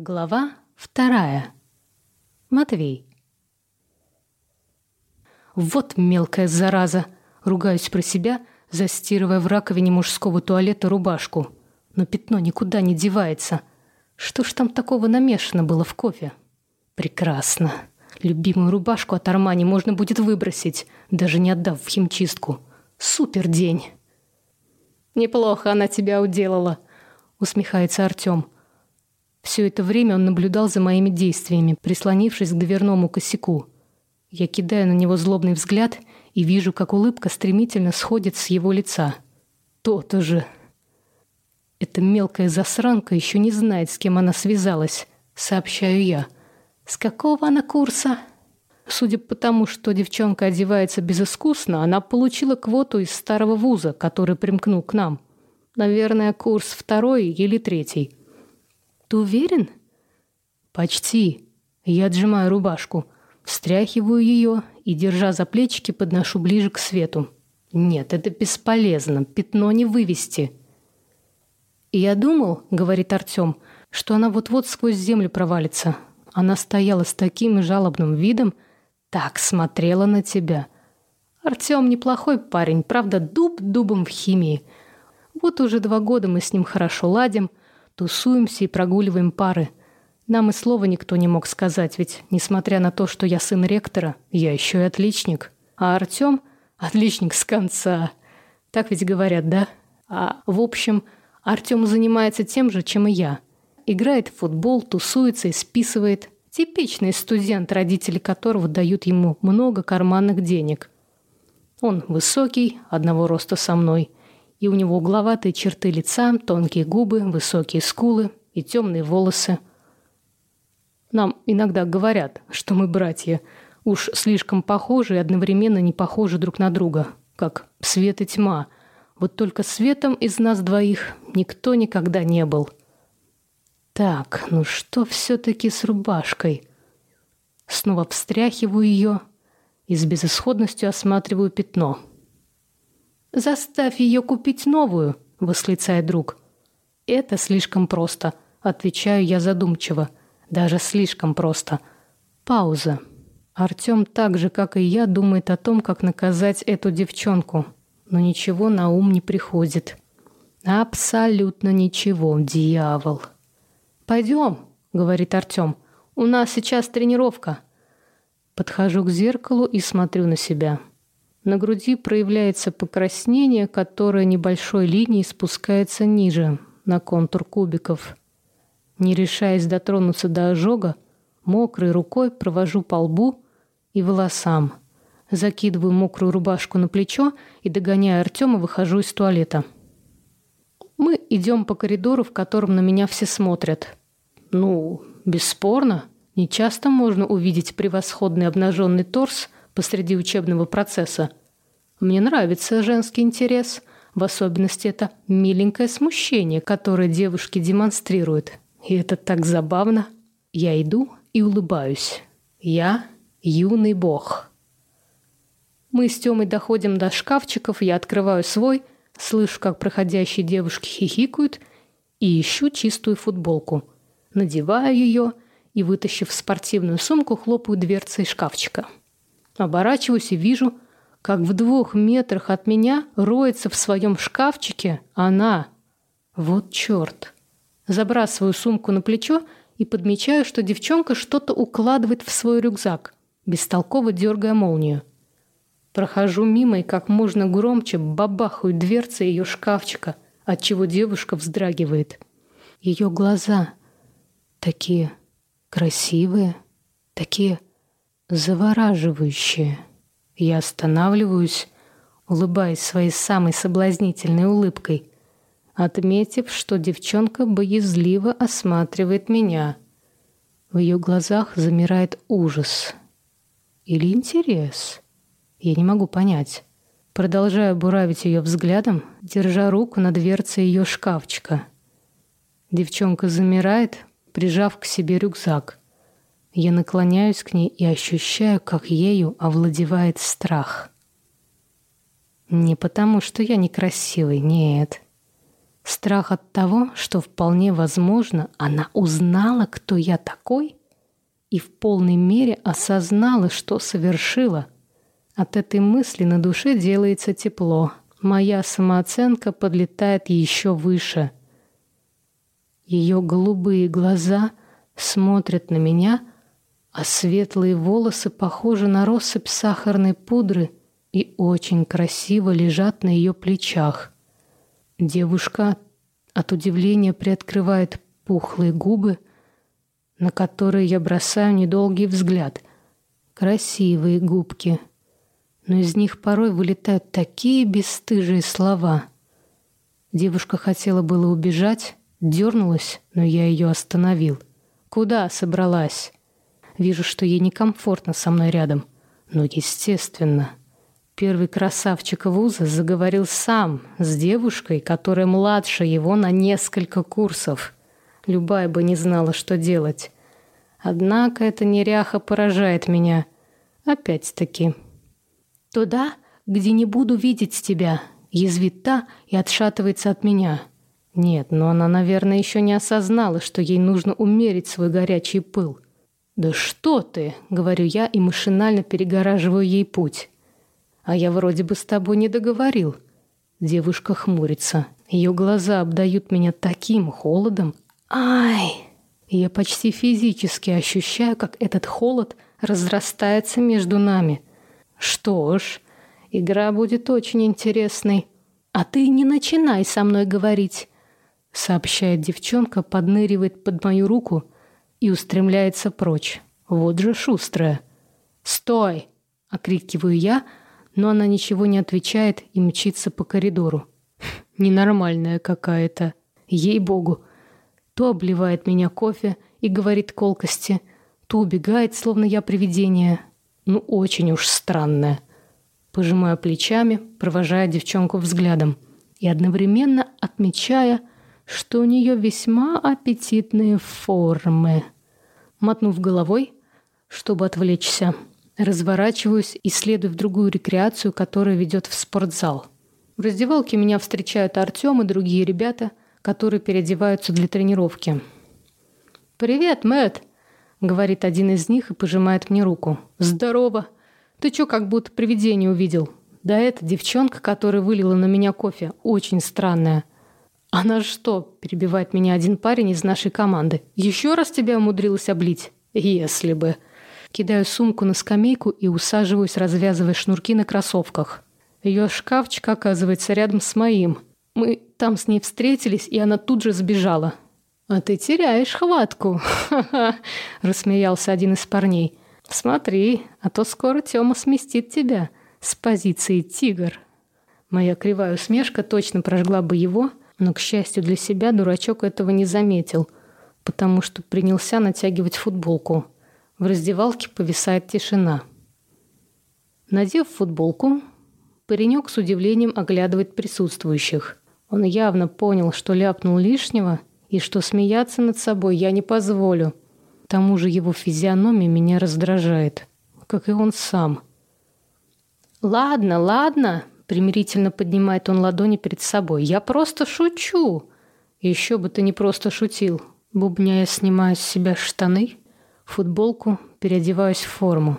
Глава вторая. Матвей. Вот мелкая зараза, ругаюсь про себя, застирывая в раковине мужского туалета рубашку. Но пятно никуда не девается. Что ж там такого намешано было в кофе? Прекрасно. Любимую рубашку от Армани можно будет выбросить, даже не отдав в химчистку. Супер день. Неплохо она тебя уделала, усмехается Артём. Все это время он наблюдал за моими действиями, прислонившись к дверному косяку. Я кидаю на него злобный взгляд и вижу, как улыбка стремительно сходит с его лица. То-то же. Эта мелкая засранка еще не знает, с кем она связалась, сообщаю я. С какого она курса? Судя по тому, что девчонка одевается безыскусно, она получила квоту из старого вуза, который примкнул к нам. Наверное, курс второй или третий. Ты уверен? Почти. Я отжимаю рубашку, встряхиваю ее и, держа за плечики, подношу ближе к свету. Нет, это бесполезно, пятно не вывести. И я думал, говорит Артем, что она вот-вот сквозь землю провалится. Она стояла с таким жалобным видом, так смотрела на тебя. Артем неплохой парень, правда, дуб дубом в химии. Вот уже два года мы с ним хорошо ладим, Тусуемся и прогуливаем пары. Нам и слова никто не мог сказать, ведь, несмотря на то, что я сын ректора, я еще и отличник. А Артем — отличник с конца. Так ведь говорят, да? А, в общем, Артем занимается тем же, чем и я. Играет в футбол, тусуется и списывает. Типичный студент, родители которого дают ему много карманных денег. Он высокий, одного роста со мной — и у него угловатые черты лица, тонкие губы, высокие скулы и темные волосы. Нам иногда говорят, что мы братья, уж слишком похожи и одновременно не похожи друг на друга, как свет и тьма. Вот только светом из нас двоих никто никогда не был. Так, ну что все-таки с рубашкой? Снова встряхиваю ее и с безысходностью осматриваю пятно — «Заставь ее купить новую», — восклицает друг. «Это слишком просто», — отвечаю я задумчиво. «Даже слишком просто». Пауза. Артем так же, как и я, думает о том, как наказать эту девчонку. Но ничего на ум не приходит. Абсолютно ничего, дьявол. «Пойдем», — говорит Артем. «У нас сейчас тренировка». Подхожу к зеркалу и смотрю на себя. На груди проявляется покраснение, которое небольшой линией спускается ниже, на контур кубиков. Не решаясь дотронуться до ожога, мокрой рукой провожу по лбу и волосам. Закидываю мокрую рубашку на плечо и, догоняя Артема, выхожу из туалета. Мы идем по коридору, в котором на меня все смотрят. Ну, бесспорно, нечасто можно увидеть превосходный обнаженный торс посреди учебного процесса. Мне нравится женский интерес, в особенности это миленькое смущение, которое девушки демонстрируют. И это так забавно. Я иду и улыбаюсь. Я юный бог. Мы с Тёмой доходим до шкафчиков, я открываю свой, слышу, как проходящие девушки хихикают, и ищу чистую футболку. Надеваю ее и, вытащив спортивную сумку, хлопаю дверцей шкафчика. Оборачиваюсь и вижу – как в двух метрах от меня роется в своем шкафчике она. Вот черт. Забрасываю сумку на плечо и подмечаю, что девчонка что-то укладывает в свой рюкзак, бестолково дергая молнию. Прохожу мимо и как можно громче бабахаю дверцы ее шкафчика, отчего девушка вздрагивает. Ее глаза такие красивые, такие завораживающие. Я останавливаюсь, улыбаясь своей самой соблазнительной улыбкой, отметив, что девчонка боязливо осматривает меня. В ее глазах замирает ужас. Или интерес. Я не могу понять. Продолжаю буравить ее взглядом, держа руку на дверце ее шкафчика. Девчонка замирает, прижав к себе рюкзак. Я наклоняюсь к ней и ощущаю, как ею овладевает страх. Не потому, что я некрасивый, нет. Страх от того, что вполне возможно, она узнала, кто я такой, и в полной мере осознала, что совершила. От этой мысли на душе делается тепло. Моя самооценка подлетает еще выше. Ее голубые глаза смотрят на меня, а светлые волосы похожи на россыпь сахарной пудры и очень красиво лежат на ее плечах. Девушка от удивления приоткрывает пухлые губы, на которые я бросаю недолгий взгляд. Красивые губки, но из них порой вылетают такие бесстыжие слова. Девушка хотела было убежать, дернулась, но я ее остановил. Куда собралась? Вижу, что ей некомфортно со мной рядом. Но, естественно, Первый красавчик вуза заговорил сам с девушкой, которая младше его на несколько курсов. Любая бы не знала, что делать. Однако эта неряха поражает меня. Опять-таки. «Туда, где не буду видеть тебя», — язвит та и отшатывается от меня. Нет, но она, наверное, еще не осознала, что ей нужно умерить свой горячий пыл. «Да что ты!» — говорю я и машинально перегораживаю ей путь. А я вроде бы с тобой не договорил. Девушка хмурится. Ее глаза обдают меня таким холодом. Ай! Я почти физически ощущаю, как этот холод разрастается между нами. Что ж, игра будет очень интересной. А ты не начинай со мной говорить, сообщает девчонка, подныривает под мою руку и устремляется прочь. Вот же шустрая. Стой, окрикиваю я, но она ничего не отвечает и мчится по коридору. Ненормальная какая-то. Ей-богу. То обливает меня кофе и говорит колкости, то убегает, словно я привидение. Ну, очень уж странная. Пожимаю плечами, провожая девчонку взглядом и одновременно отмечая, что у нее весьма аппетитные формы. Мотнув головой, чтобы отвлечься, Разворачиваюсь и следую в другую рекреацию, которая ведет в спортзал. В раздевалке меня встречают Артем и другие ребята, которые переодеваются для тренировки. «Привет, Мэтт!» — говорит один из них и пожимает мне руку. «Здорово! Ты чё, как будто привидение увидел?» «Да эта девчонка, которая вылила на меня кофе, очень странная». «Она что?» — перебивает меня один парень из нашей команды. «Еще раз тебя умудрилась облить?» «Если бы...» Кидаю сумку на скамейку и усаживаюсь, развязывая шнурки на кроссовках. Ее шкафчик оказывается рядом с моим. Мы там с ней встретились, и она тут же сбежала. «А ты теряешь хватку!» — рассмеялся один из парней. «Смотри, а то скоро Тёма сместит тебя с позиции тигр». Моя кривая усмешка точно прожгла бы его, но, к счастью для себя, дурачок этого не заметил, потому что принялся натягивать футболку. В раздевалке повисает тишина. Надев футболку, паренек с удивлением оглядывает присутствующих. Он явно понял, что ляпнул лишнего и что смеяться над собой я не позволю. К тому же его физиономия меня раздражает, как и он сам. «Ладно, ладно», — примирительно поднимает он ладони перед собой. «Я просто шучу». «Еще бы ты не просто шутил», — бубняя снимаю с себя штаны футболку, переодеваюсь в форму.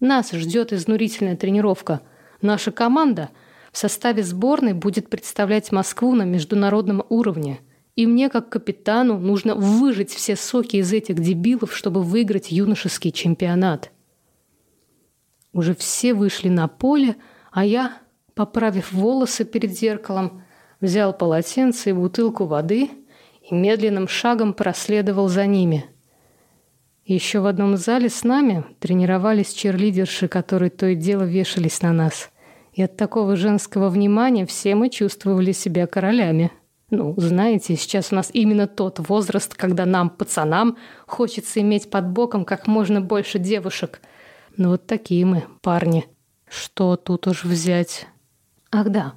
Нас ждет изнурительная тренировка. Наша команда в составе сборной будет представлять Москву на международном уровне. И мне, как капитану, нужно выжать все соки из этих дебилов, чтобы выиграть юношеский чемпионат. Уже все вышли на поле, а я, поправив волосы перед зеркалом, взял полотенце и бутылку воды и медленным шагом проследовал за ними – еще в одном зале с нами тренировались черлидерши, которые то и дело вешались на нас. И от такого женского внимания все мы чувствовали себя королями. Ну, знаете, сейчас у нас именно тот возраст, когда нам, пацанам, хочется иметь под боком как можно больше девушек. Ну вот такие мы, парни. Что тут уж взять? Ах да,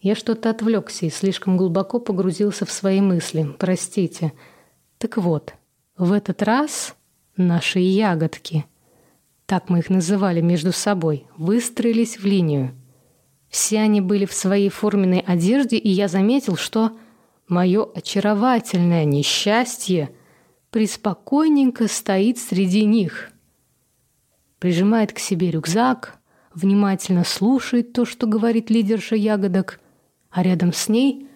я что-то отвлекся и слишком глубоко погрузился в свои мысли. Простите. Так вот, в этот раз Наши ягодки, так мы их называли между собой, выстроились в линию. Все они были в своей форменной одежде, и я заметил, что мое очаровательное несчастье приспокойненько стоит среди них. Прижимает к себе рюкзак, внимательно слушает то, что говорит лидерша ягодок, а рядом с ней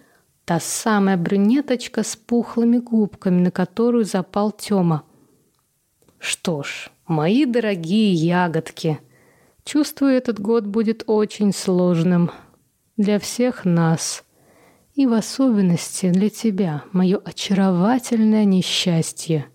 та самая брюнеточка с пухлыми губками, на которую запал Тёма. Что ж, мои дорогие ягодки — Чувствую, этот год будет очень сложным для всех нас. И в особенности для тебя, мое очаровательное несчастье.